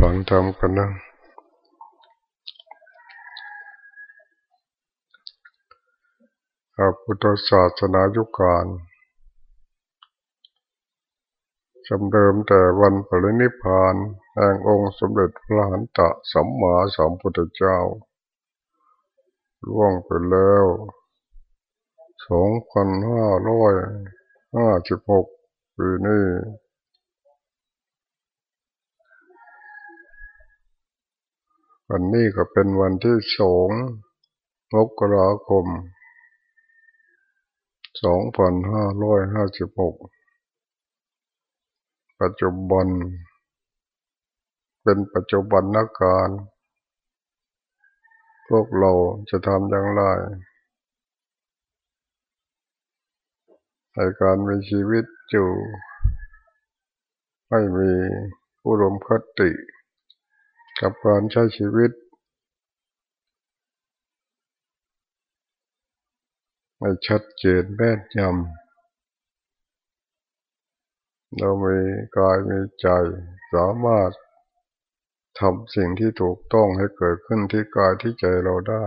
ฟังธรรมกันนะพระพุทธศาสนายุคกานจำเดิมแต่วันปรินิพานแห่งองค์สมเด็จพระหันตะสัมมาสัมพุทธเจ้า ล่วงไปแล้วสองพันห้าร้อยห้าสิบหกปีนี้ วันนี้ก็เป็นวันที่สองมกราคม สองพันห้าร้อยห้าสิบหก ปัจจุบัน เป็นปัจจุบันนักการ พวกเราจะทำอย่างไรในการมีชีวิตอยู่ ไม่มีผู้รมคติ กับการใช้ชีวิต ไม่ชัดเจนแม่นยำเรามีกายมีใจสามารถทำสิ่งที่ถูกต้องให้เกิดขึ้นที่กายที่ใจเราได้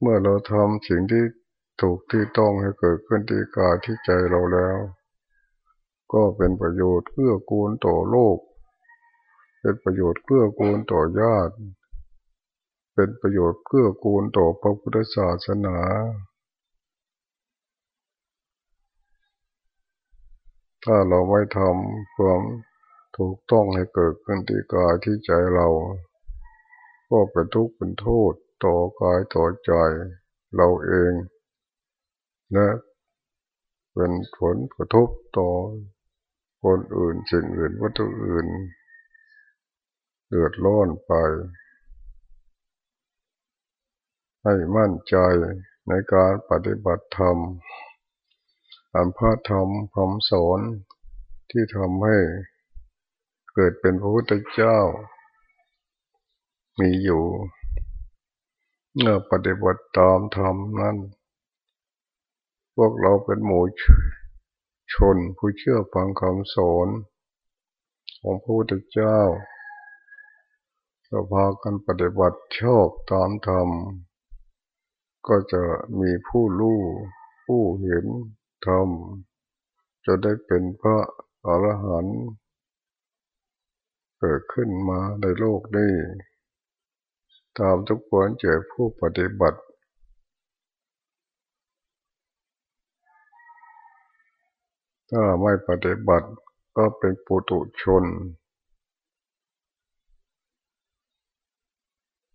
เมื่อเราทำสิ่งที่ถูกที่ต้องให้เกิดขึ้นที่กายที่ใจเราแล้ว ก็เป็นประโยชน์เพื่อกูลต่อโลก เป็นประโยชน์เพื่อกูลต่อญาติ เป็นประโยชน์เพื่อกูลต่อพระพุทธศาสนา ถ้าเราไม่ทำความถูกต้องให้เกิดขึ้นที่กายที่ใจเรา ก็เป็นทุกข์เป็นโทษต่อกายต่อใจเราเองและเป็นผลกระทบต่อคนอื่นสิ่งอื่นวัตถุอื่น เดือดร้อนไป ให้มั่นใจในการปฏิบัติธรรมอันพระธรรมคำสอนที่ทำให้เกิดเป็นพระพุทธเจ้า มีอยู่เมื่อปฏิบัติตามธรรมนั้น พวกเราเป็นหมู่ชนผู้เชื่อฟังคำสอนของพระพุทธเจ้า ก็พากันปฏิบัติชอบตามธรรม ก็จะมีผู้รู้ผู้เห็นธรรม จะได้เป็นพระอรหันต์เกิดขึ้นมาในโลกนี้ ตามทุกคนเจอผู้ปฏิบัติถ้าไม่ปฏิบัติก็เป็นปุตุชน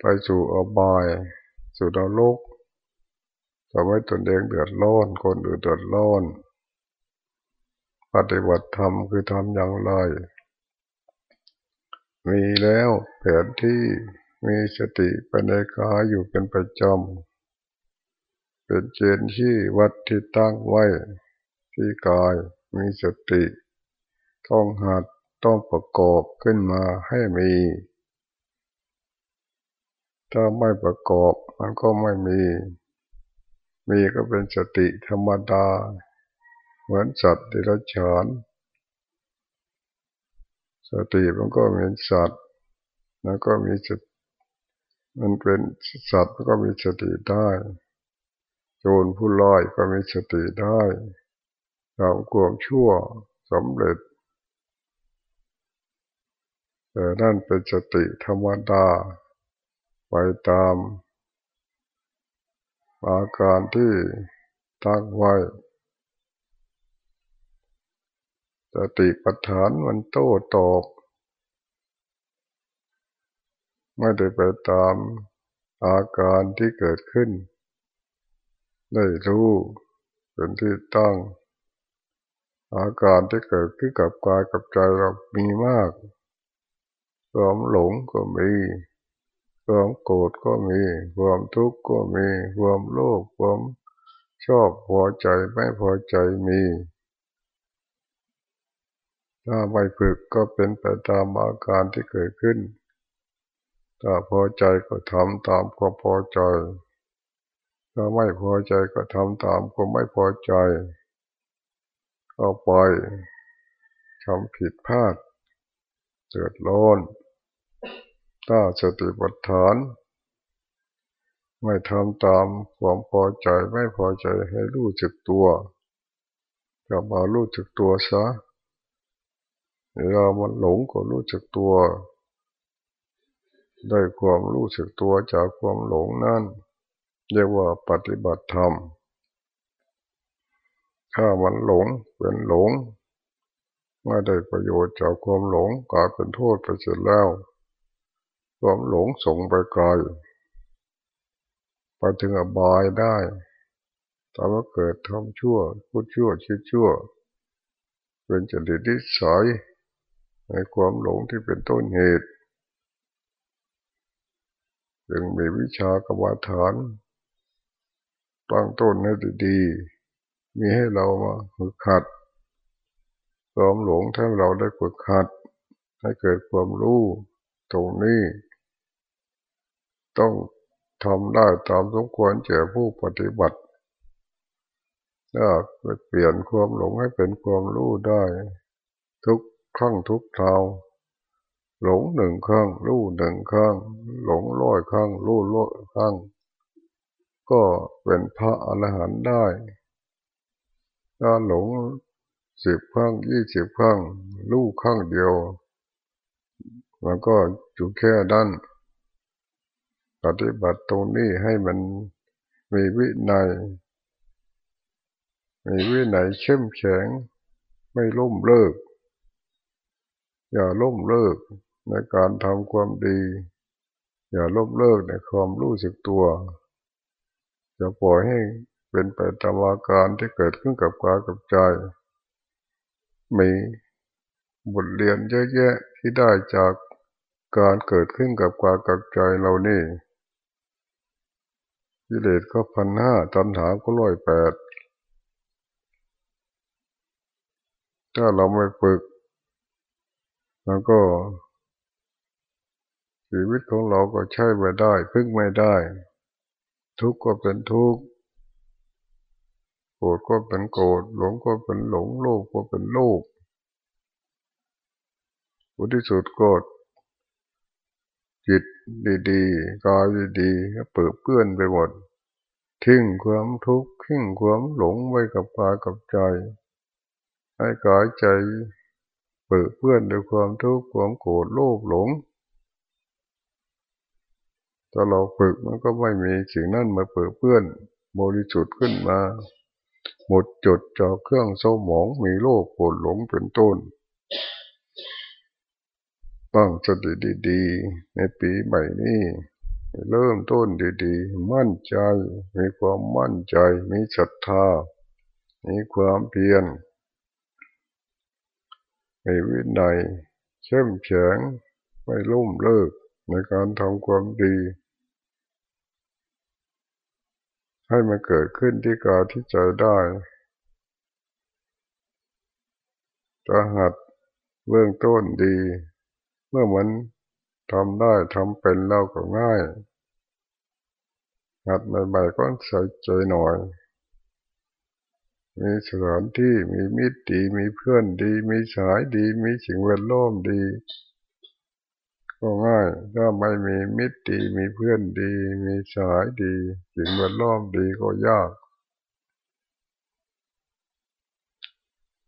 ไปสู่อบาย สู่ดาวโลกทำให้ตนเองเดือดร้อน คนอื่นเดือดร้อน ปฏิบัติธรรมคือทำอย่างไร มีแล้วแผนที่มีสติปัญญาอยู่เป็นประจำ เป็นเจนที่วัดที่ตั้งไว้ ที่กายมีสติ ต้องหัดต้องประกอบขึ้นมาให้มี ถ้าไม่ประกอบมันก็ไม่มี มีก็เป็นสติธรรมดา เหมือนสัตว์ที่เราฉานสติมันก็เป็นสัตว์ แล้วก็มีสติมันเป็นสัตว์ก็มีสติได้ โจรผู้ลอยก็มีสติได้ทำความชั่วสำเร็จแต่นั่นเป็นสติธรรมดา ไปตามอาการที่ตั้งไว้สติปัฏฐานมันโต้ตอบไม่ได้ไปตามอาการที่เกิดขึ้น ได้รู้เป็นที่ตั้ง อาการที่เกิดขึ้นกับกายกับใจเรามีมากความหลงก็มี ความโกรธก็มี ความทุกข์ก็มี ความโลภความชอบพอใจไม่พอใจมี ถ้าไม่ฝึกก็เป็นไปตามอาการที่เกิดขึ้น ถ้าพอใจก็ทำตามความพอใจ ถ้าไม่พอใจก็ทำตามความไม่พอใจเอาไปทำผิดพลาดเดือดร้อน ถ้าสติปัฏฐาน ไม่ทำตามความพอใจไม่พอใจให้รู้จักตัวกลับมารู้จักตัวซะเวลามันหลงก็รู้จักตัว ได้ความรู้จักตัวจากความหลงนั่นเรียกว่าปฏิบัติธรรม ถ้ามันหลงเป็นหลงไม่ได้ประโยชน์จากความหลงกลายเป็นโทษไปเสร็จแล้ว ความหลงส่งไปไกลไปถึงอบายได้ถ้าว่าเกิดทำชั่วพูดชั่วคิดชั่ว เป็นจริตนิสัยในความหลงที่เป็นต้นเหตุจึงมีวิชากรรมฐานตั้งต้นให้ดีๆมีให้เรามาฝึกขัดความหลงถ้าเราได้ฝึกขัด ให้เกิดความรู้ตรงนี้ ต้องทำได้ตามสมควรเจอผู้ปฏิบัติถ้าเปลี่ยนความหลงให้เป็นความรู้ได้ ทุกครั้งทุกคราวหลงหนึ่งครั้งรู้หนึ่งครั้งหลงร้อยครั้งรู้ร้อยครั้ง ก็เป็นพระอรหันต์ได้ ถ้าหลงสิบครั้งยี่สิบครั้งรู้ครั้งเดียวมันก็อยู่แค่นั้น ปฏิบัติตรงนี้ให้มันมีวินัย มีวินัยเข้มแข็ง ไม่ล้มเลิก อย่าล้มเลิกในการทำความดี อย่าล้มเลิกในความรู้สึกตัวอย่าปล่อยให้เป็นไปตามอาการที่เกิดขึ้นกับกายกับใจ มีบทเรียนเยอะแยะที่ได้จากการเกิดขึ้นกับกายกับใจเรานี่ กิเลสก็พันห้าตัณหาก็ร้อยแปดถ้าเราไม่ฝึก แล้วก็ ชีวิตของเราก็ใช้ไม่ได้ พึ่งไม่ได้ ทุกข์ก็เป็นทุกข์โกรธก็เป็นโกรธหลงก็เป็นหลงโลภก็เป็นโลภอุทิสุดก็ จิตดีๆกายดีๆเปิดเพื่อนไปหมดทิ้งความทุกข์ทิ้งความหลงไว้กับกายกับใจ ให้กายใจเปิดเพื่อนด้วยความทุกข์ความโกรธโลภหลงถ้าเราฝึกมันก็ไม่มีสิ่งนั้นมาเปิดเพื่อนบริสุทธิ์ขึ้นมา หมดจดจากเครื่องเศร้าหมองมีโลภโกรธหลงเป็นต้น ตั้งสติดีๆ ในปีใหม่นี้เริ่มต้นดีๆ มั่นใจ มีความมั่นใจ มีศรัทธา มีความเพียร มีวินัยเข้มแข็ง ไม่ลุ่มเลิกในการทำความดี ให้มันเกิดขึ้นที่กายที่ใจได้จะหัดเบื้องต้นดี เมื่อมันทำได้ทำเป็นเราก็ง่าย หัดใหม่ๆก็ใส่ใจหน่อย มีสถานที่มีมิตรดีมีเพื่อนดี มีสายดี มีสิ่งแวดล้อมดี ก็ง่ายถ้าไม่มีมิตรดีมีเพื่อนดี มีสายดีสิ่งแวดล้อมดีก็ยาก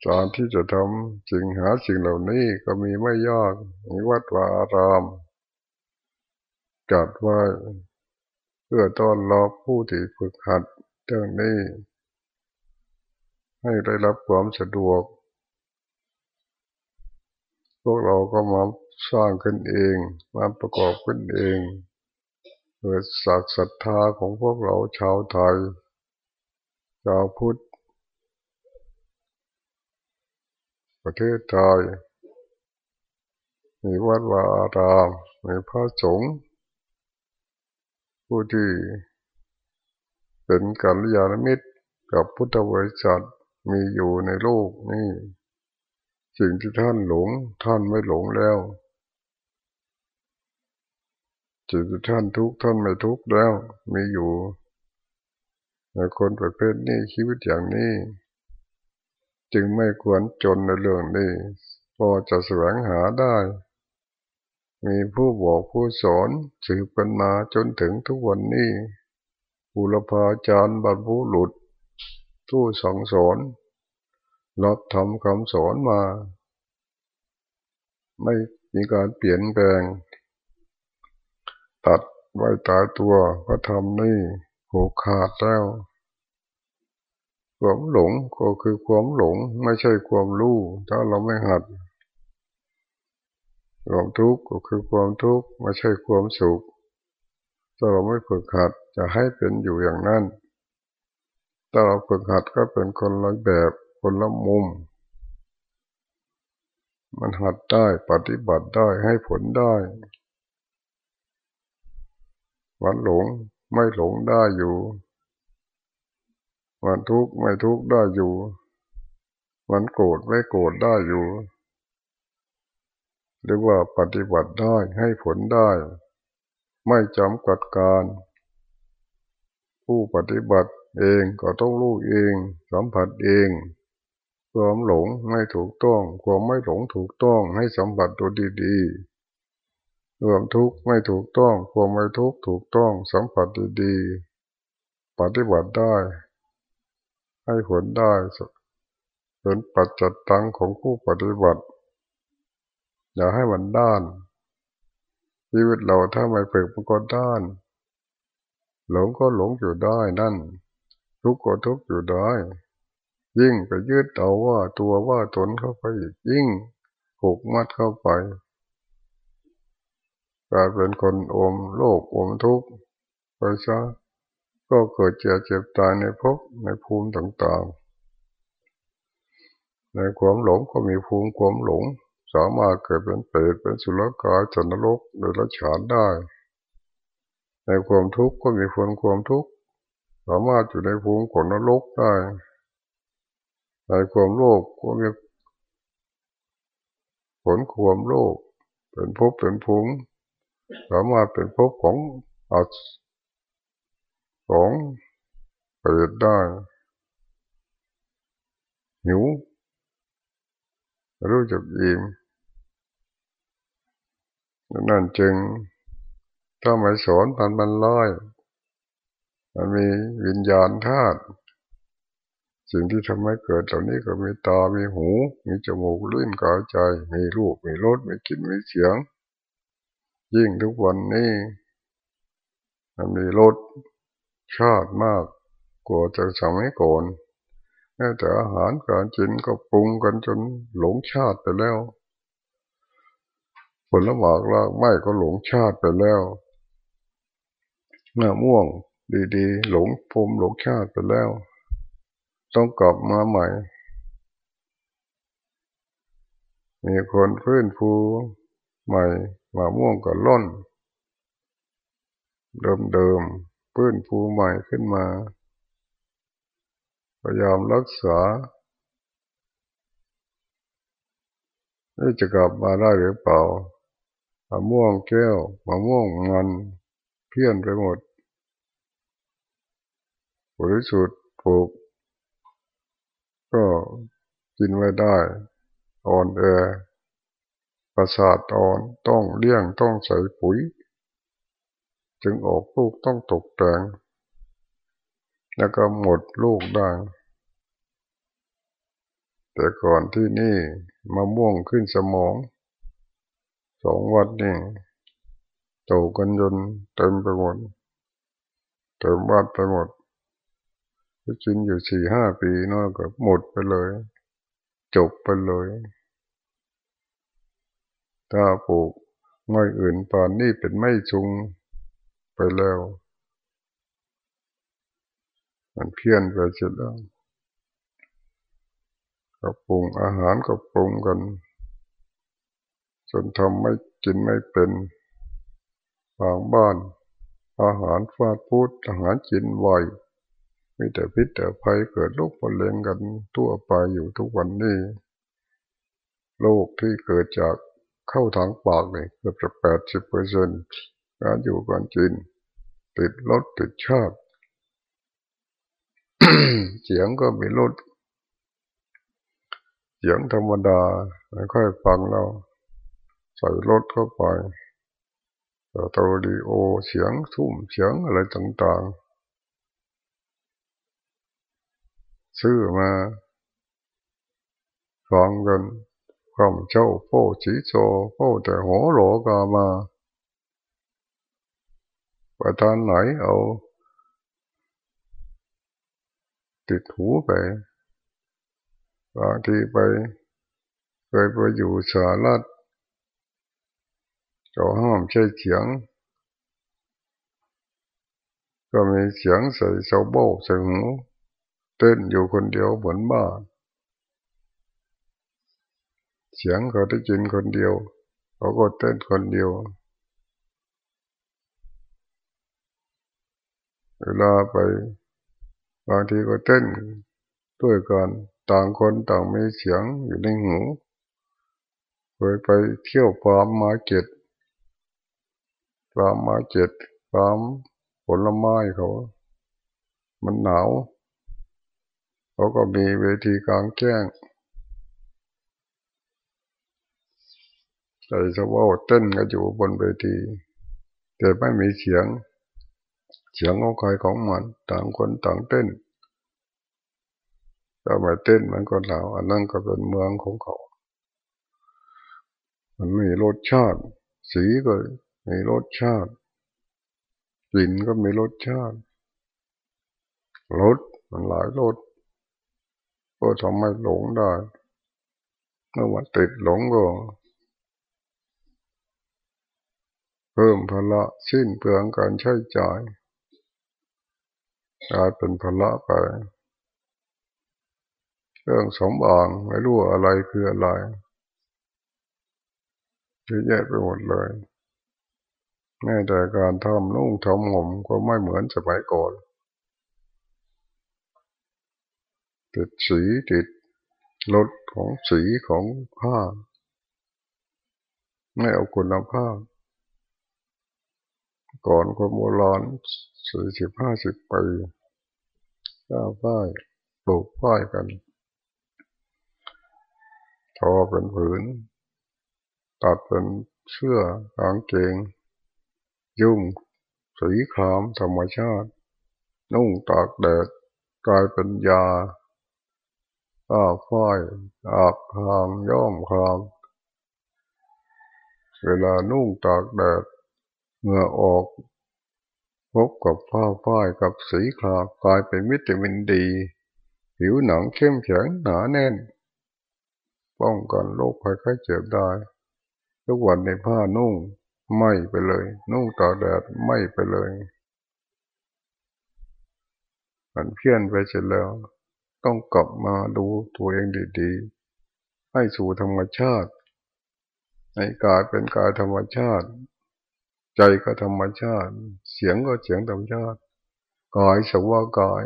การที่จะทำสิ่งหาสิ่งเหล่านี้ก็มีไม่ยากมีวัดวาอารามจัดไว้เพื่อต้อนรับผู้ที่ฝึกหัดเรื่องนี้ ให้ได้รับความสะดวก พวกเราก็มาสร้างขึ้นเอง มาประกอบขึ้นเองเกิดศักศรัทธาของพวกเราชาวไทย ชาวพุทธ ประเทศไทยมีวัดวาอารามมีพระสงฆ์ผู้ที่เป็นกัลยาณมิตรกับพุทธบริษัทมีอยู่ในโลกนี่ สิ่งที่ท่านหลงท่านไม่หลงแล้วสิ่งที่ท่านทุกข์ท่านไม่ทุกข์แล้ว มีอยู่ในคนประเภทนี้ชีวิตอย่างนี้ จึงไม่ควรจนในเรื่องนี้พอจะแสวงหาได้ มีผู้บอกผู้สอนสืบกันมาจนถึงทุกวันนี้บุรพาจารย์บรรพุหลุดผู้สั่งสอนรับทำคำสอนมา ไม่มีการเปลี่ยนแปลง ตัดไว้ตายตัวก็ทำนี่ผูกขาดแล้ว ความหลงก็คือความหลงไม่ใช่ความรู้ถ้าเราไม่หัดความทุกข์ก็คือความทุกข์ไม่ใช่ความสุขถ้าเราไม่ฝึกหัดจะให้เป็นอยู่อย่างนั้นถ้าเราฝึกหัดก็เป็นคนละแบบคนละมุม มันหัดได้ปฏิบัติได้ให้ผลได้วันหลงไม่หลงได้อยู่ วันทุกข์ไม่ทุกข์ได้อยู่ วันโกรธไม่โกรธได้อยู่หรือว่าปฏิบัติได้ให้ผลได้ ไม่จำกัดการ ผู้ปฏิบัติเองก็ต้องรู้เองสัมผัสเองความหลงไม่ถูกต้องความไม่หลงถูกต้องให้สัมผัสตัวดีๆความทุกข์ไม่ถูกต้องความไม่ทุกข์ถูกต้องสัมผัสดีๆปฏิบัติได้ ให้ผลได้เป็นปัจจัตตังของผู้ปฏิบัติ อย่าให้มันด้าน ชีวิตเราถ้าไม่ฝึกมันก็ด้าน หลงก็หลงอยู่ได้นั่น ทุกข์ก็ทุกข์อยู่ได้ ยิ่งไปยืดเอาว่าตัวว่าตนเข้าไปอีกยิ่งผูกมัดเข้าไปกลายเป็นคนอมโลกอมทุกข์ไปซะ ก็เกิดเจ็บเจ็บตายในภพในภูมิต่างๆ ในความหลงก็มีภูมิความหลง สามารถเกิดเป็นเปรตเป็นสุรกายจันรกโดยละฉานได้ ในความทุกข์ก็มีผลความทุกข์สามารถอยู่ในภูมิของนรกได้ ในความโลภก็มีผลความโลภเป็นภพเป็นภูมิสามารถเป็นภพของอัศ ของเปรตได้หิวรู้จักอิ่มนั่นจึงถ้าไม่สอนมันมันลอย มันมีวิญญาณธาตุสิ่งที่ทำให้เกิดเหล่านี้ก็มีตา มีหู มีจมูกลิ้นกายใจ มีรูป มีรส มีกลิ่น มีเสียง ยิ่งทุกวันนี้ มันมีรส ชาติมากกว่าจะสมัยก่อนแต่อาหารการกินก็ปรุงกันจนหลงชาติไปแล้วผลหมากลากไม้ก็หลงชาติไปแล้วหน้าม่วงดีๆ หลงภูมหลงชาติไปแล้ว ต้องกลับมาใหม่ มีคนฟื้นฟูใหม่มาม่วงก็ล่น เดิมๆ ฟื้นฟูใหม่ขึ้นมา พยายามรักษาจะกลับมาได้หรือเปล่ามะม่วงแก้วมะม่วงมันเพี้ยนไปหมดบริสุทธิ์ปลูก ก็กินไม่ได้อ่อนแอประสาทอ่อนต้องเลี้ยงต้องใส่ปุ๋ย จึงออกลูกต้องตกแต่งแล้วก็หมดลูกได้แต่ก่อนที่นี่มะม่วงขึ้นสมอง สองวัดนี่โตกันจนเต็มไปหมดเต็มวัดไปหมดกินอยู่สี่ห้าปีนอยก็หมดไปเลย จบไปเลย ถ้าปลูกไม่อยอื่นตอนนี้เป็นไม่จุง ไปแล้ว มันเพี้ยนไปเสร็จแล้วก็ปรุงอาหารก็ปรุงกันจนทำไม่กินไม่เป็นบางบ้าน อาหารฟาดพูดอาหารกินบ่อยมีแต่พิษแต่ภัยเกิดโรคมะเร็งกันทั่วไปอยู่ทุกวันนี้โรคที่เกิดจากเข้าทางปากเลยเกือบจะแปดสิบเปอร์เซ็นต์ การอยู่การกินติดรถติดชาติเสียงก็มีลดเสียงธรรมดาไม่ค่อยฟังเราใส่รถเข้าไปตัวดีโอเสียงทุ่มเสียงอะไรต่างๆ ซื้อมาฟังกันความเจ้าโป้ชีโซโป้แต่หัวโหลกามา ไปตอนไหนเอา ติดหูไปบางทีไปเคยไปอยู่สารัดเขาห้ามใช้เสียง ก็มีเสียงใส่เสาโบใส่หูเต้นอยู่คนเดียวเหมือนบ้าเสียงเขาได้ยินคนเดียว เขาก็เต้นคนเดียว เวลาไป บางทีก็เต้นด้วยกันต่างคนต่างมีเสียงอยู่ในหูเคยไปเที่ยวฟาร์มมาเก็ตฟาร์มมาเก็ตฟาร์มผลไม้เขา มันหนาวเขาก็มีเวทีกลางแจ้งใส่สว่าเต้นกันอยู่บนเวที แต่ไม่มีเสียง เสียงของใครของมันต่างคนต่างเต้นถ้าไม่เต้นมันก็หนาอันนั้นก็เป็นเมืองของเขา มันมีรสชาติ สีก็มีรสชาติกลิ่นก็มีรสชาติรสมันหลายรสก็ทำให้หลงได้เมื่อวันติดหลงก็เพิ่มพละสิ้นเปลืองการใช้จ่าย กลายเป็นพละไปเรื่องสมบางไม่รู้อะไรคืออะไรเยอะแยะไปหมดเลยแม้แต่การทำนุ่งทำห่มก็ไม่เหมือนสมัยก่อน ติดสีติดรสของสีของผ้า ไม่เอาคุณภาพ ก่อนคนโบราณสี่สิบห้าสิบปีก้าวป้ายปลูกป้ายกัน ทอเป็นผืน ตัดเป็นเสื้อกางเกง ยุ่ง สีขามธรรมชาติ นุ่งตากแดดกลายเป็นยาอาฝ้ายอาบคามย่อมคามเวลานุ่งตากแดด เมื่อออกพบกับผ้าฝ้ายกับสีขากลายเป็นวิตามินดี ผิวหนังเข้มแข็งหนาแน่น ป้องกันโรคภัยไข้เจ็บได้ ทุกวันในผ้านุ่งไม่ไปเลย นุ่งตากแดดไม่ไปเลย มันเพี้ยนไปเสร็จแล้ว ต้องกลับมาดูตัวเองดีๆ ให้สู่ธรรมชาติ ให้กายเป็นกายธรรมชาติ ใจก็ธรรมชาติ เสียงก็เสียงธรรมชาติกายสักว่ากาย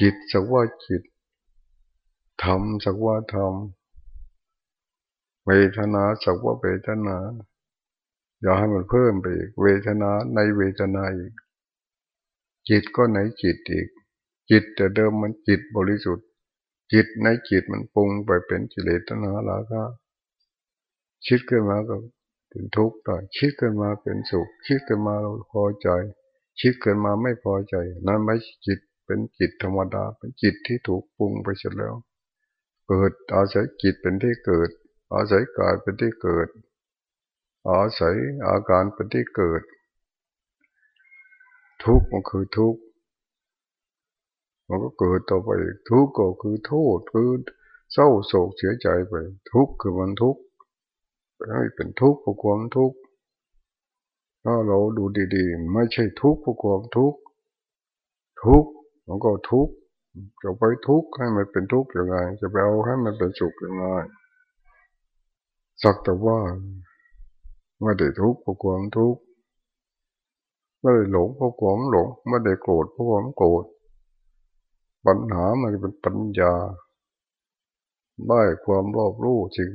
จิตสักว่าจิตธรรมสักว่าธรรมเวทนาสักว่าเวทนา อย่าให้มันเพิ่มไปอีกเวทนาในเวทนาอีก จิตก็ในจิตอีก จิตแต่เดิมมันจิตบริสุทธิ์ จิตในจิตมันปรุงไปเป็นกิเลสตนาแล้วก็คิดขึ้นมาก็ เป็นทุกข์ได้คิดขึ้นมาเป็นสุข คิดขึ้นมาเราพอใจ คิดขึ้นมาไม่พอใจ นั่นไม่จิตเป็นจิตธรรมดา เป็นจิตที่ถูกปรุงไปเสร็จแล้ว เกิดอาศัยจิตเป็นที่เกิด อาศัยกายเป็นที่เกิด อาศัยอาการเป็นที่เกิด ทุกข์มันคือทุกข์มันก็เกิดต่อไปทุกข์ก็คือโทษคือเศร้าโศกเสียใจไป ทุกข์คือมันทุกข์ ให้เป็นทุกข์เพราะความทุกข์ถ้าเราดูดีๆ ไม่ใช่ทุกข์เพราะความทุกข์ทุกข์มันก็ทุกข์จะไปทุกข์ให้มันเป็นทุกข์ยังไง จะไปเอาให้มันเป็นสุขยังไงสักแต่ว่าไม่ได้ทุกข์เพราะความทุกข์ไม่ได้หลงเพราะความหลงไม่ได้โกรธเพราะความโกรธปัญหามันเป็นปัญญาได้ความรอบรู้จริง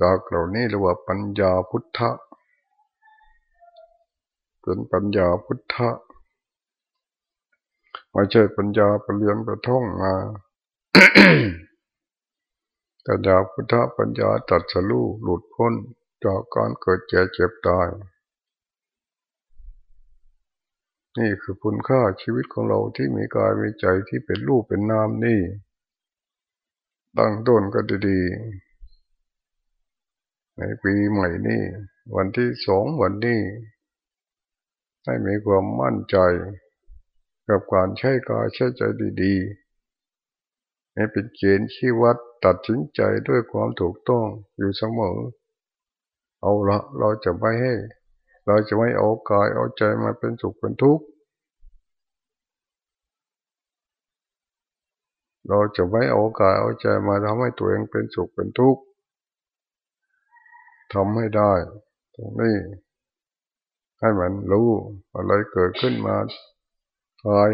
จากเหล่านี้เรียกว่าปัญญาพุทธะเป็นปัญญาพุทธะไม่ใช่ปัญญาไปเรียนไปท่องมาแต่ดาพุทธะปัญญาตัดสรู้หลุดพ้นจากการเกิดเจ็บเจ็บตาย นี่คือคุณค่าชีวิตของเราที่มีกายมีใจที่เป็นรูปเป็นนามนี่ตั้งต้นก็ดีๆ ในปีใหม่นี้ วันที่สองวันนี้ ให้มีความมั่นใจ กับการใช้กายใช้ใจดีๆให้เป็นเกณฑ์ชี้วัดตัดสินใจด้วยความถูกต้องอยู่เสมอ เอาละเราจะไม่ให้ เราจะไม่เอากายเอาใจมาเป็นสุขเป็นทุกข์เราจะไม่เอากายเอาใจมาทำให้ตัวเองเป็นสุขเป็นทุกข์ ทำให้ได้ตรงนี้ให้มันรู้อะไรเกิดขึ้นมากาย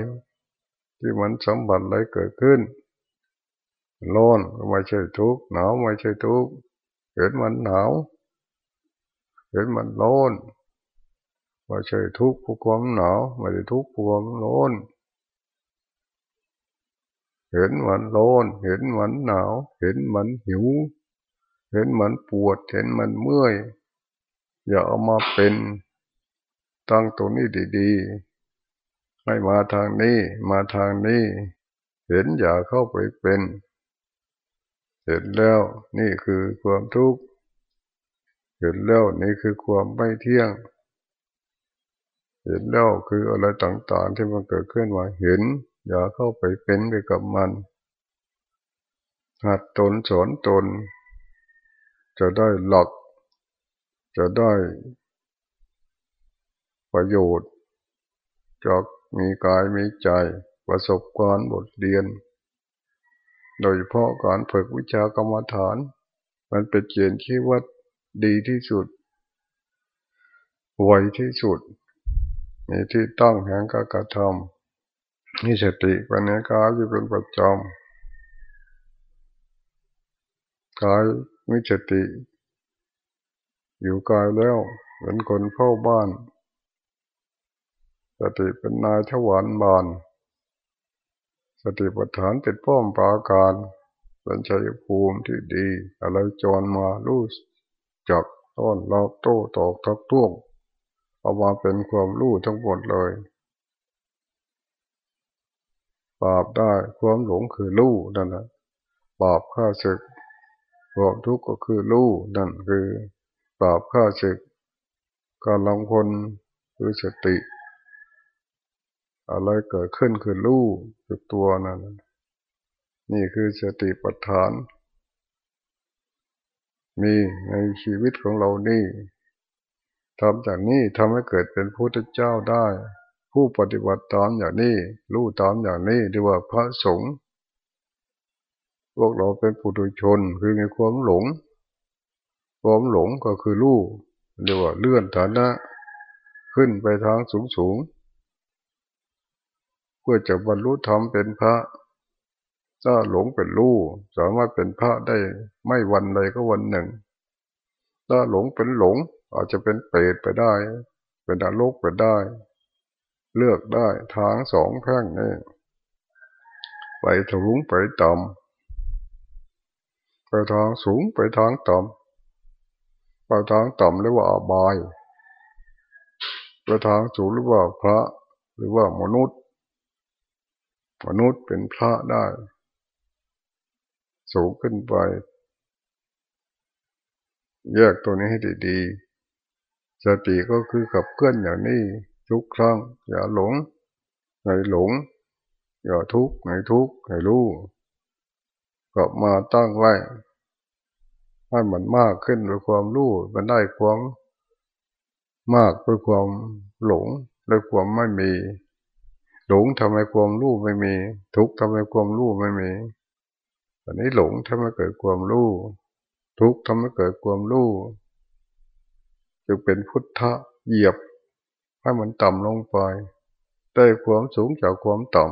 ที่มันสมบัติอะไรเกิดขึ้นร้อนก็ไม่ใช่ทุกข์หนาวไม่ใช่ทุกข์เห็นมันหนาวเห็นมันร้อนไม่ใช่ทุกข์ผู้ความหนาวไม่ใช่ทุกข์ผู้ความร้อนเห็นมันร้อนเห็นมันหนาว เห็นมันหิว เห็นมันปวดเห็นมันเมื่อย อย่าเอามาเป็นตั้งตรงนี้ดีๆ ให้มาทางนี้มาทางนี้ เห็นอย่าเข้าไปเป็น เห็นแล้วนี่คือความทุกข์เห็นแล้วนี่คือความไม่เที่ยง เห็นแล้วคืออะไรต่างๆ ที่มันเกิดขึ้นมาเห็น อย่าเข้าไปเป็นไปกับมันหัดตนสอนตน จะได้หลัก จะได้ประโยชน์จากมีกายมีใจประสบการณ์บทเรียน โดยเฉพาะการฝึกวิชากรรมฐาน มันเป็นเกณฑ์ที่ว่าดีที่สุดไวที่สุดมีที่ตั้งแห่งการกระทำมีสติปัญญากายอยู่เป็นประจำกาย มีสติ อยู่กายแล้วเป็นคนเฝ้าบ้านสติเป็นนายทวารบานสติปัฏฐานเป็นป้อมปราการเป็นชัยภูมิที่ดี อะไรจรมารู้จักต้อนรับโต้ตอกทักท้วงเอามาเป็นความรู้ทั้งหมดเลยปราบได้ความหลงคือรู้นั่นแหละปราบข้าศึก ความทุกข์ก็คือรู้นั่นคือปราบข้าศึกการลงคนคือสติ อะไรเกิดขึ้นคือรู้คือตัวนั่นนี่คือสติปัฏฐาน มีในชีวิตของเรานี่ทำจากนี้ทำให้เกิดเป็นพุทธเจ้าได้ ผู้ปฏิบัติตามอย่างนี้รู้ตามอย่างนี้เรียกว่าพระสงฆ์ วกเราเป็นปุถุชนคือมีความหลง ความหลงก็คือรู้เรียกว่าเลื่อนฐานะ ขึ้นไปทางสูงสูงเพื่อจะบรรลุธรรมเป็นพระ ถ้าหลงเป็นรู้สามารถเป็นพระได้ไม่วันใดก็วันหนึ่ง ถ้าหลงเป็นหลงอาจจะเป็นเปรตไปได้ เป็นดารกไปได้ เลือกได้ทางสองแพร่งนี่ไปถุงไปต่ำ ไปทางสูงไปทางต่ำไปทางต่ำเรียกว่าอบายไปทางสูงเรียกว่าพระ หรือว่ามนุษย์ มนุษย์เป็นพระได้ สูงขึ้นไป แยกตัวนี้ให้ดีๆสติก็คือขับเคลื่อนอย่างนี้ทุกครั้งอย่าหลงในหลง อย่าทุกข์ในทุกข์ให้รู้ กลับมาตั้งไว้ให้มันมากขึ้นด้วยความรู้มันได้ความมากด้วยความหลงด้วยความไม่มี หลงทำให้ความรู้ไม่มี ทุกข์ทำให้ความรู้ไม่มีอันนี้หลงทำให้เกิดความรู้ทุกข์ทำให้เกิดความรู้จึงเป็นพุทธะเหยียบให้มันต่ำลงไปได้ความสูงจากความต่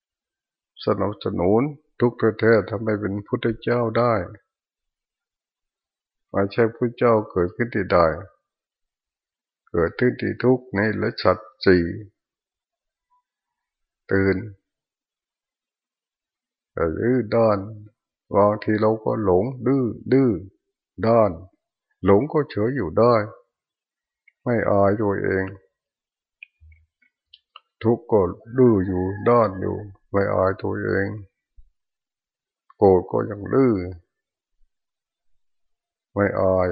ำสนับสนุน ทุกประเทศทำให้เป็นพุทธเจ้าได้ไม่ใช่พุทธเจ้าเกิดขึ้นที่ใดเกิดขึ้นที่ทุกในและชัดสี่ตื่นหรือดอนบางทีเราก็หลงดื้อดื้อด้าน หลงก็เฉยอยู่ได้ ไม่อายตัวเอง ทุกข์ก็ดื้ออยู่ด้านอยู่ ไม่อายตัวเอง โกรธก็ยังดื้อไม่อาย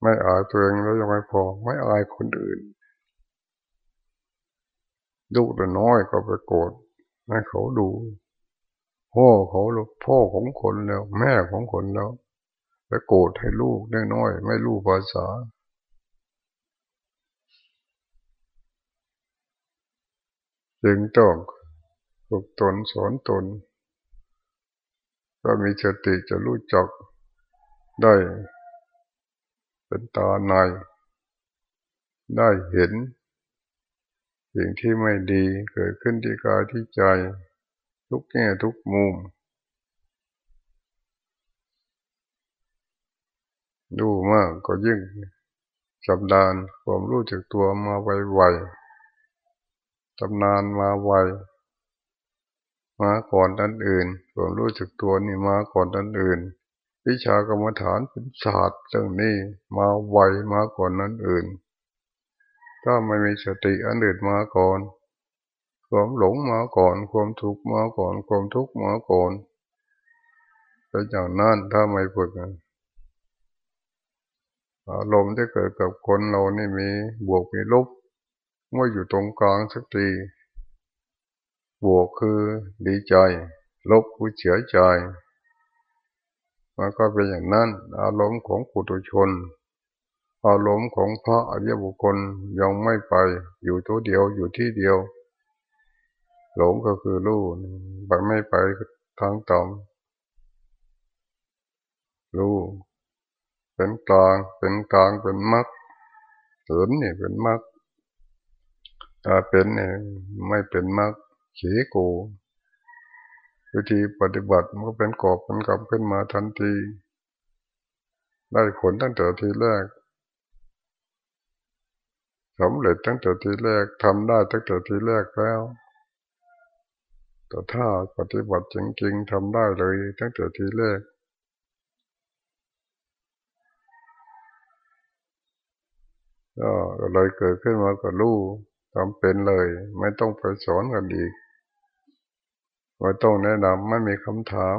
ไม่อายตัวเองแล้วยังไม่พอ ไม่อายคนอื่นลูกแต่น้อยก็ไปโกรธให้เขาดู พ่อเขาพ่อของคนแล้ว แม่ของคนแล้วไปโกรธให้ลูกน้อยไม่รู้ภาษาจึงต้องฝึกตนสอนตน ก็มีสติจะรู้จักได้ เป็นตาในได้เห็น สิ่งที่ไม่ดีเกิดขึ้นที่กายที่ใจ ทุกแง่ทุกมุมดูมากก็ยิ่งสัปดาห์ความรู้จักตัวมาไวๆตำนานมาไว มาก่อนนั้นอื่นความรู้จักตัวนี่มาก่อนนั้นอื่น วิชากรรมฐานเป็นศาสตร์เรื่องนี้มาไวมาก่อนนั้นอื่น ถ้าไม่มีสติอันอื่นมาก่อน ความหลงมาก่อน ความทุกข์มาก่อน ความทุกข์มาก่อนเป็นอย่างนั้นถ้าไม่ฝึกอารมณ์ที่เกิดกับคนเรานี่มีบวกมีลบเมื่ออยู่ตรงกลางสักที บวกคือดีใจ ลบคือเสียใจมันก็เป็นอย่างนั้น อารมณ์ของปุถุชน อารมณ์ของพระอริยบุคคลยังไม่ไปอยู่ตัวเดียวอยู่ที่เดียว หลงก็คือรู้ไปไม่ไปทางต่ำรู้เป็นกลางเป็นกลางเป็นมัดเหินเนี่ยเป็นมัดถ้าเป็นเนี่ยไม่เป็นมัดเขีโกวิธีปฏิบัติมันก็เป็นกอบเป็นกำขึ้นมาทันที ได้ผลตั้งแต่ทีแรกสำเร็จตั้งแต่ทีแรกทำได้ตั้งแต่ทีแรกแล้วแต่ถ้าปฏิบัติจริงๆทำได้เลยตั้งแต่ทีแรกก็เลยเกิดขึ้นมาก็รู้ทำเป็นเลย ไม่ต้องไปสอนกันอีก ไม่ต้องแนะนำไม่มีคำถาม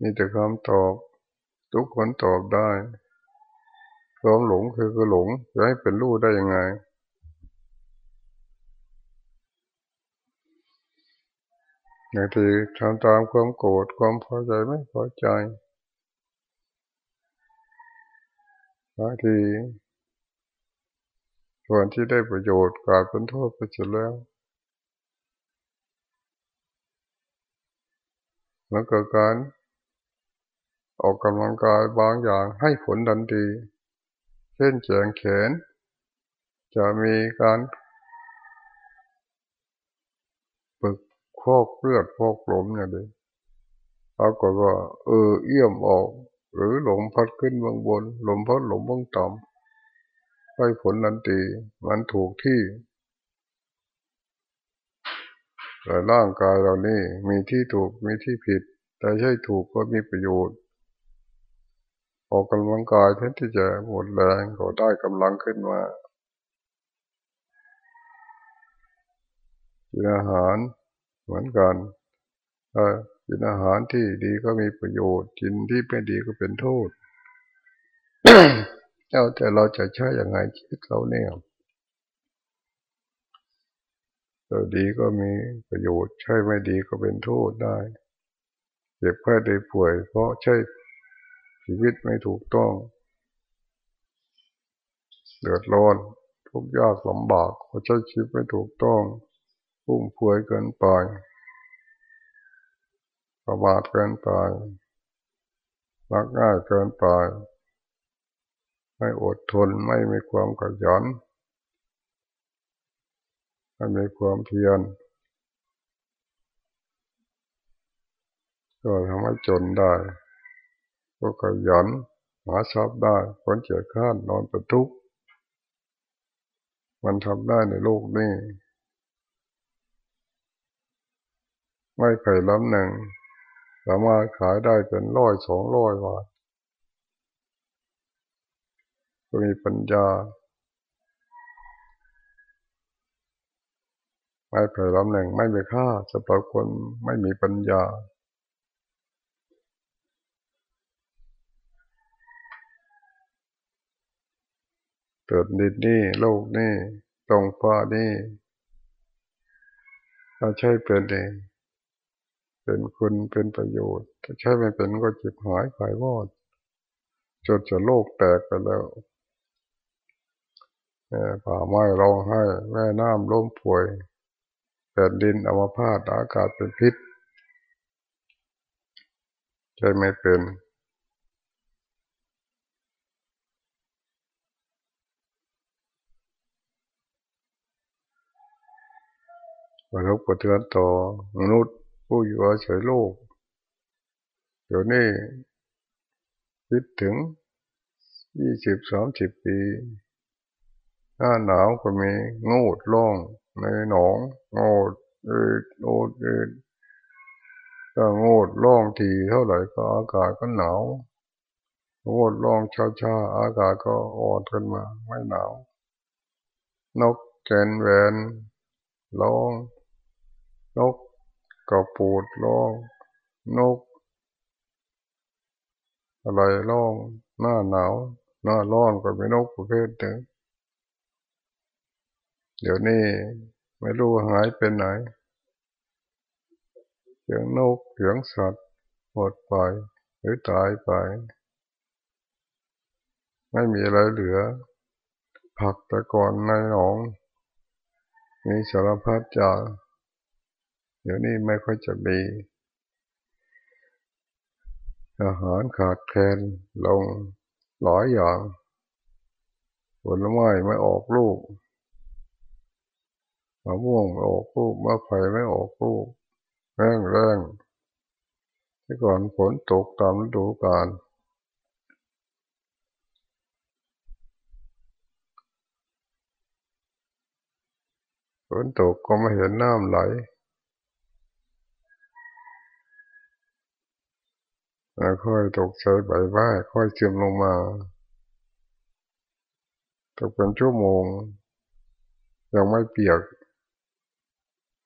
มีแต่คำตอบ ทุกคนตอบได้ความหลงคือคือหลงจะให้เป็นรู้ได้ยังไงบางทีทำตามความโกรธความพอใจไม่พอใจบางทีส่วนที่ได้ประโยชน์กลายเป็นโทษไปเสียแล้ว แล้วก็การออกกำลังกายบางอย่างให้ผลทันทีเช่นแจงแขน จะมีการปึกพอกเลือดพอกลมอย่างนี้ปรากฏว่า เออเอี่ยมออก หรือหลงพัดขึ้นบางบน หลมพัดหลงบางต่ำให้ผลนันตีมันถูกที่ แต่ร่างกายเรานี่มีที่ถูกมีที่ผิด แต่ใช่ถูกก็มีประโยชน์ ออกกำลังกายแทนที่จะหมดแรงก็ได้กำลังขึ้นมากินอาหารเหมือนกันกินอาหารที่ดีก็มีประโยชน์ กินที่ไม่ดีก็เป็นโทษเอาแต่เราจะใช้อย่างไงชีวิตเราเนี่ย ตัวดีก็มีประโยชน์ ใช่ไม่ดีก็เป็นโทษได้เจ็บแค่ได้ป่วย เพราะใช่ชีวิตไม่ถูกต้อง เดือดร้อนทุกยากลำบากเพราะใช้ชีวิตไม่ถูกต้องพุ่มพวยเกินไปประมาทเกินไปรักง่ายเกินไปไม่อดทนไม่มีความขยัน ไม่มีความเพียรก็ทำให้จนได้ก็ขยันหาทรัพย์ได้คนเจียข้านนอนเป็นทุกข์มันทำได้ในโลกนี้ ไม่ไผ่ล้ำหนึ่งสามารถขายได้เป็นร้อยสองร้อยบาทก็มีปัญญา ไม่ไผ่ลำหนึ่งไม่มีค่าสำหรับคนไม่มีปัญญา เกิดดินนี่โลกนี่ตรงฟ้านี่เราใช้เป็นเองเป็นคุณเป็นประโยชน์ถ้าใช้ไม่เป็นก็จิบหายขายวอดจนจะโลกแตกไปแล้วป่าไม้ร้องไห้แม่น้ำล้มป่วย แผ่นดินอวพาตอากาศเป็นพิษใช่ไม่เป็น กระทบกระเทือนต่อมนุษย์ผู้อยู่อาศัยโลก เดี๋ยวนี้คิดถึงยี่สิบสามสิบปี หน้าหนาวก็มีงูดล่อง ในหนองงดเอืดงูดเอืดถ้างดล่องทีเท่าไหร่ก็อากาศก็หนาวงดล่องช้าๆอากาศก็อ่อนขึ้นมา ไม่หนาวนกแกนแวนร้อง นกกระปูดร้อง นก อะไรร้อง หน้าหนาว หน้าร้อนก็เป็นนกประเภทหนึ่ง เดี๋ยวนี้ไม่รู้หายเป็นไหนเสียงนกเสียงสัตว์หมดไปหรือตายไป ไม่มีอะไรเหลือ ผักตะกอนในหนอง มีสารพัดจาเดี๋ยวนี้ไม่ค่อยจะมีอาหารขาดแคลนลงหลายอย่างผลไม้ไม่ออกลูก มะม่วงออกลูกมะไฟไม่ออกลูกแรงแรงที่ก่อนฝนตกตามฤดูกาลฝนตกก็ไม่เห็นน้ำไหลค่อยตกใส่ใบไม้ค่อยเชื่อมลงมาตกเป็นชั่วโมง ยังไม่เปียก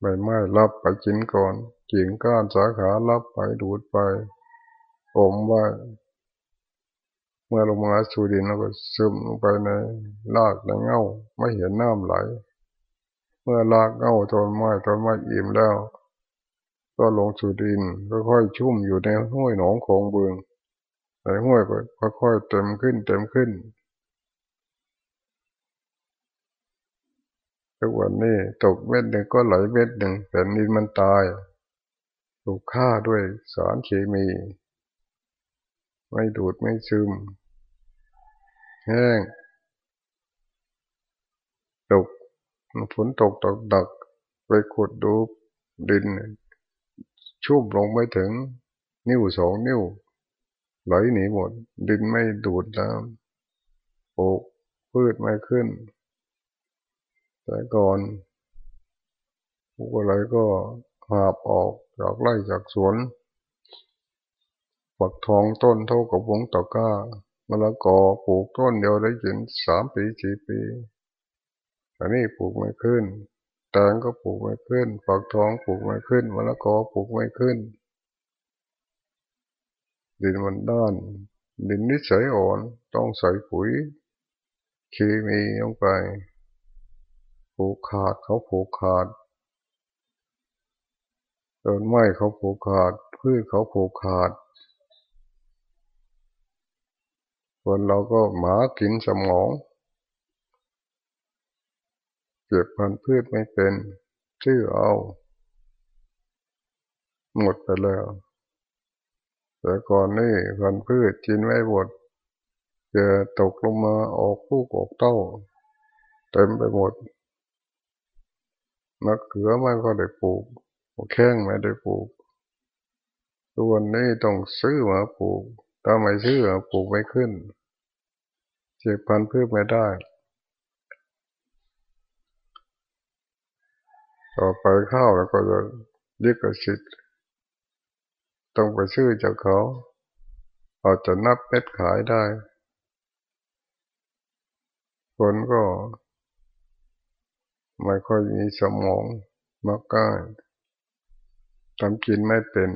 ใบไม้รับไปกินก่อนกิ่งก้านสาขารับไปดูดไปอมไว้เมื่อลงมาสู่ดินแล้วก็ซึมลงไปในรากในเงาไม่เห็นน้ำไหล เมื่อรากเงาต้นไม้ต้นไม้อิ่มแล้ว ก็ลงสู่ดินค่อยๆชุ่มอยู่ในห้วยหนองของเบืองในห้วยก็ค่อยๆเต็มขึ้นเต็มขึ้น ทุกวันนี้ตกเม็ดหนึ่งก็ไหลเม็ดหนึ่งแต่ดินมันตาย ถูกฆ่าด้วยสารเคมี ไม่ดูดไม่ซึม แห้งตกฝนตกตกดัก ไปขุดดูดิน ชุ่มลงไม่ถึง นิ้วสองนิ้ว ไหลหนีหมด ดินไม่ดูดน้ำปลูกพืชไม่ขึ้น แต่ก่อนปลูกอะไรก็หาบออกจากไร่จากสวนฝักทองต้นเท่ากับวงตะก้ามะละกอปลูกต้นเดียวได้กินสามปีสี่ปีอันนี้ปลูกไม่ขึ้นแตงก็ปลูกไม่ขึ้นฝักทองปลูกไม่ขึ้นมะละกอปลูกไม่ขึ้น ดินมันด้าน ดินนิสัยอ่อนต้องใส่ปุ๋ยเคมีลงไป ผูกขาดเขาผูกขาดต้นไม้เขาผูกขาดพืชเขาผูกขาดคนเราก็หมากินสมองเก็บพันธุ์พืชไม่เป็นชื่อเอา หมดไปแล้ว แต่ก่อนนี่พันธุ์พืชกินไม่หมดจะตกลงมาออกลูกออกเต้า เต็มไปหมด มะเขือมันก็ได้ปลูกแข้งไม่ได้ปลูกตัวนี้ต้องซื้อมาปลูกถ้าไม่ซื้อมาปลูกไม่ขึ้นเจ็บพันธุ์พืชไม่ได้ ต่อไปข้าวแล้วก็จะลิขสิทธิ์ต้องไปซื้อจากเขาอาจจะนับเม็ดขายได้ คนก็ ไม่ค่อยมีสมองมากก้าทำกินไม่เป็น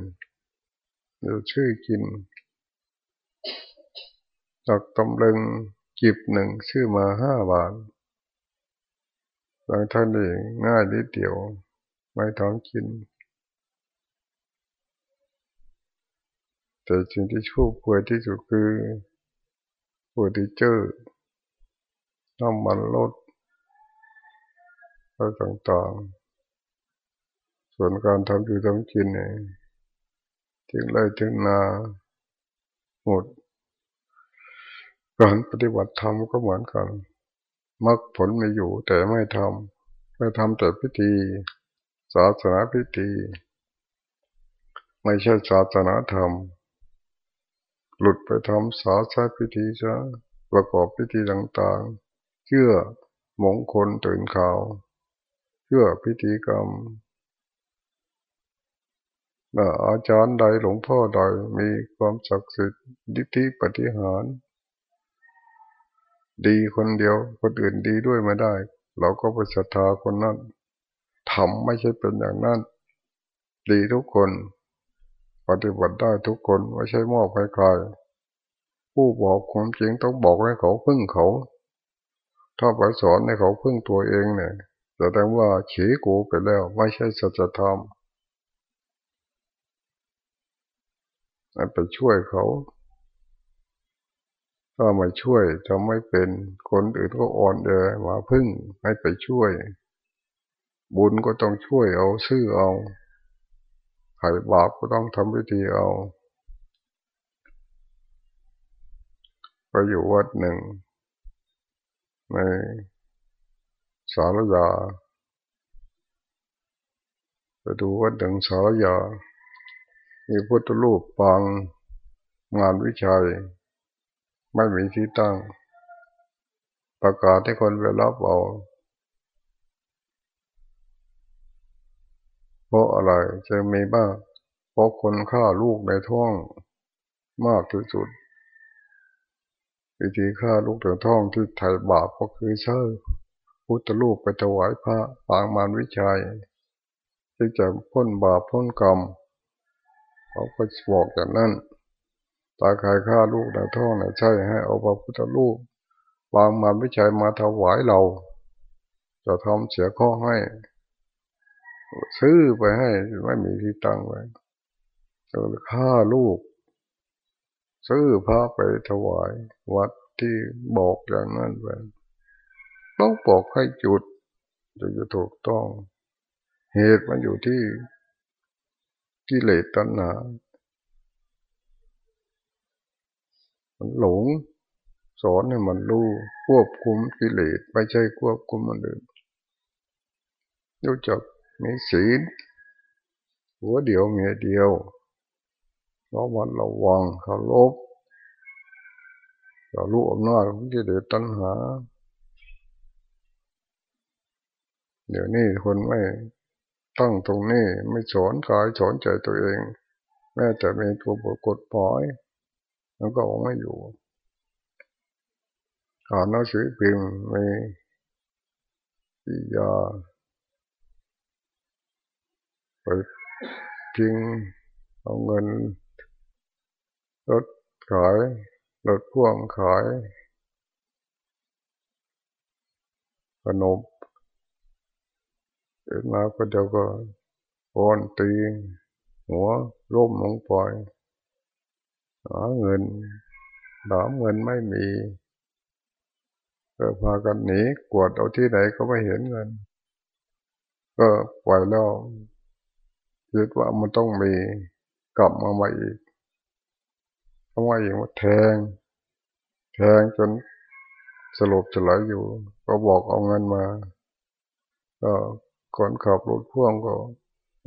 เดี๋ยวชื่อกินจากตำลึงจิบหนึ่งชื่อมาห้าบาทบางท่านเองง่ายนิดเดียว ไม่ท้องกิน แต่จริงที่ชู้ป่วยที่สุดคือป่วยที่เจอน้ำมันลด อะไรต่างๆ ส่วนการทำอยู่ทำกินเนี่ยถึงไรถึงนาหมด การปฏิบัติธรรมก็เหมือนกันมรรคผลไม่อยู่แต่ไม่ทำไม่ทำแต่พิธีศาสนาพิธี ไม่ใช่ศาสนาธรรม หลุดไปทำศาสนาพิธีซะประกอบพิธีต่างๆเชื่อมงคลตื่นข่าว ชื่อพิธีกรรมอาจารย์ใดหลวงพ่อใดมีความศักดิ์สิทธิ์ดิธิปฏิหาร ดีคนเดียวคนอื่นดีด้วยไม่ได้ เราก็ไปศรัทธาคนนั้นทำไม่ใช่เป็นอย่างนั้น ดีทุกคน ปฏิบัติได้ทุกคนไม่ใช่มอบให้ใครผู้บอกความจริงต้องบอกให้เขาพึ่งเขา ถ้าไปสอนให้เขาพึ่งตัวเองเนี่ย แสดงว่าเฉกูไปแล้วไม่ใช่สัจธรรมไปช่วยเขา ถ้าไม่ช่วยจะไม่เป็นคนอื่นก็อ่อนแอมาพึ่งให้ไปช่วย บุญก็ต้องช่วยเอาซื่อเอาไถ่บาปก็ต้องทำวิธีเอาไปอยู่วัดหนึ่งใน สารยาไปดูวัดหนึ่งสารยา มีพุทธรูปปางงานวิชัย ไม่มีที่ตั้ง ประกาศให้คนไปรับเอาเพราะอะไรจะมีบ้างเพราะคนฆ่าลูกในท้องมากที่สุด วิธีฆ่าลูกในท้องที่ไถ่บาปก็คือเชื่อ พุทธลูกไปถวายพระปางมารวิชัยที่จะพ้นบาปพ้นกรรมเขาก็บอกอย่างนั้น ตาใครฆ่าลูกในท้องในใช่ให้เอาพระพุทธรูปางมารวิจัยมาถวายเรา จะทำเสียข้อให้ ซื้อไปให้ไม่มีที่ตั้งไว้จะฆ่าลูก ซื้อพระไปถวายวัดที่บอกอย่างนั้นไป ต้องบอกให้จุดจะจะถูกต้อง เหตุมันอยู่ที่กิเลสตัณหามันหลง สอนให้มันรู้ควบคุมกิเลสไม่ใช่ควบคุมมันอื่นรู้จักมีศีลหัวเดียวเมียเดียวระมัดระวังเคารพเรารู้อำนาจของกิเลสตัณหา เดี๋ยวนี้คนไม่ตั้งตรงนี้ไม่สอนกายสอนใจตัวเอง แม้แต่มีตัวบทกฎหมายมันก็ไม่อยู่อ่านหนังสือพิมพ์มีปิยาไปจริงเอาเงินรถขายรถพ่วงขายขนม เดินมาก็เดี๋ยวก็โอนตีหัวล้มลงปล่อยหาเงินหาเงินไม่มีก็พากันหนีกวดเอาที่ไหนก็ไม่เห็นเงิน ก็ปล่อยแล้วคิดว่ามันต้องมีกลับมาใหม่อีกทำไมอีกว่าแทง แทงจนสลบสลายอยู่ ก็บอกเอาเงินมา ก็ คนขับรถพ่วงก็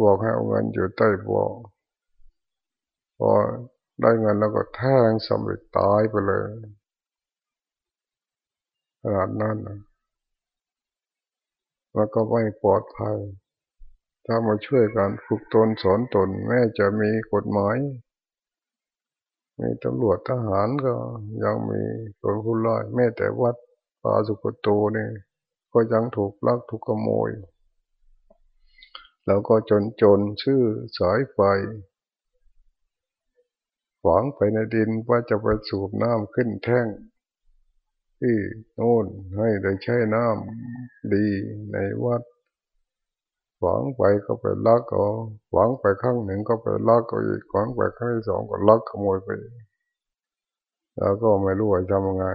บอกให้เอาเงินอยู่ใต้บาะพอได้เงินแล้วก็แทงสำเร็จตายไปเลยขนาดนั้นแล้วก็ไม่ปลอดภัย ถ้ามาช่วยกันฝึกตนสอนตน แม้จะมีกฎหมาย มีตำรวจทหารก็ยังมีคนผู้ร้ายแม้แต่วัดป่าสุกโตนี่ก็ยังถูกลักถูกขโมย แล้วก็จนจนชื่อสายไฟฝังไปในดินว่าจะไปสูบน้ำขึ้นแท่ง ที่โน่นให้ได้ใช้น้ำดีในวัดฝังไปก็ไปลักเอาฝังไปข้างหนึ่งก็ไปลักเอาอีกฝังไปข้างที่สองก็ลักขโมยไป แล้วก็ไม่รู้ว่าทำยังไง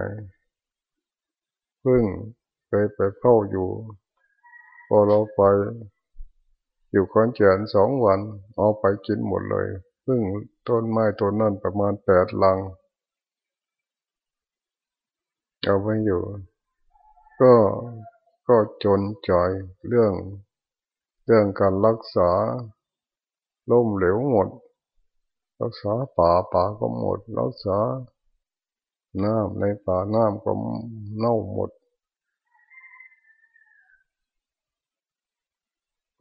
เพิ่งไปไปเข้าอยู่ พอเราไป อยู่คอนเจนสองวันเอาไปกินหมดเลยพึ่งต้นไม้ต้นนั้นประมาณแปดลัง เอาไปอยู่ ก็ก็จนใจเรื่อง เรื่องการรักษาล่มเหลวหมด รักษาป่าป่าก็หมด รักษาน้ำในป่าน้ำก็เน่าหมด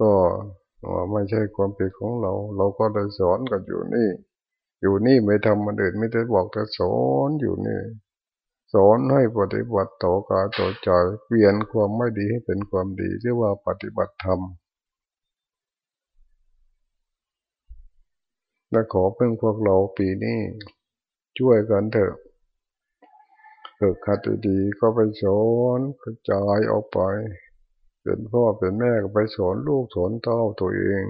ก็ ว่าไม่ใช่ความผิดของเรา เราก็ได้สอนกันอยู่นี่ อยู่นี่ไม่ทำมันอื่นไม่ได้บอกแต่สอนอยู่นี่ สอนให้ปฏิบัติต่อกายต่อใจเปลี่ยนความไม่ดีให้เป็นความดีเรียกว่าปฏิบัติธรรมและขอเพิ่งพวกเราปีนี้ช่วยกันเถอะฝึกขัดดีก็ไปสอนกระจายออกไป เป็นพ่อเป็นแม่ก็ไปสอนลูกสอนเต้าตัวเอง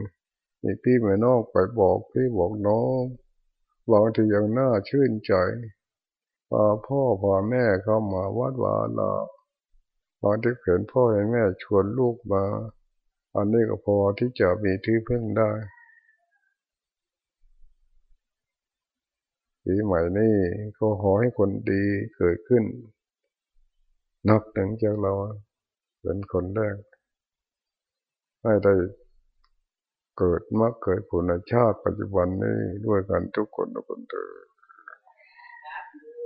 มีพี่แม่นองไปบอกพี่บอกน้องบอกที่ยังน่าชื่นใจพาพ่อพาแม่เข้ามาวัดวาลาพอที่เห็นพ่อเห็นแม่ชวนลูกมา อันนี้ก็พอที่จะมีที่พึ่งได้ปีใหม่นี้ก็ขอให้คนดีเกิดขึ้น นับถึงจากเรา เป็นคนแรกให้ได้เกิดมาเกิดผลชาติปัจจุบันนี้ด้วยกันทุกคนทุกคนเถอ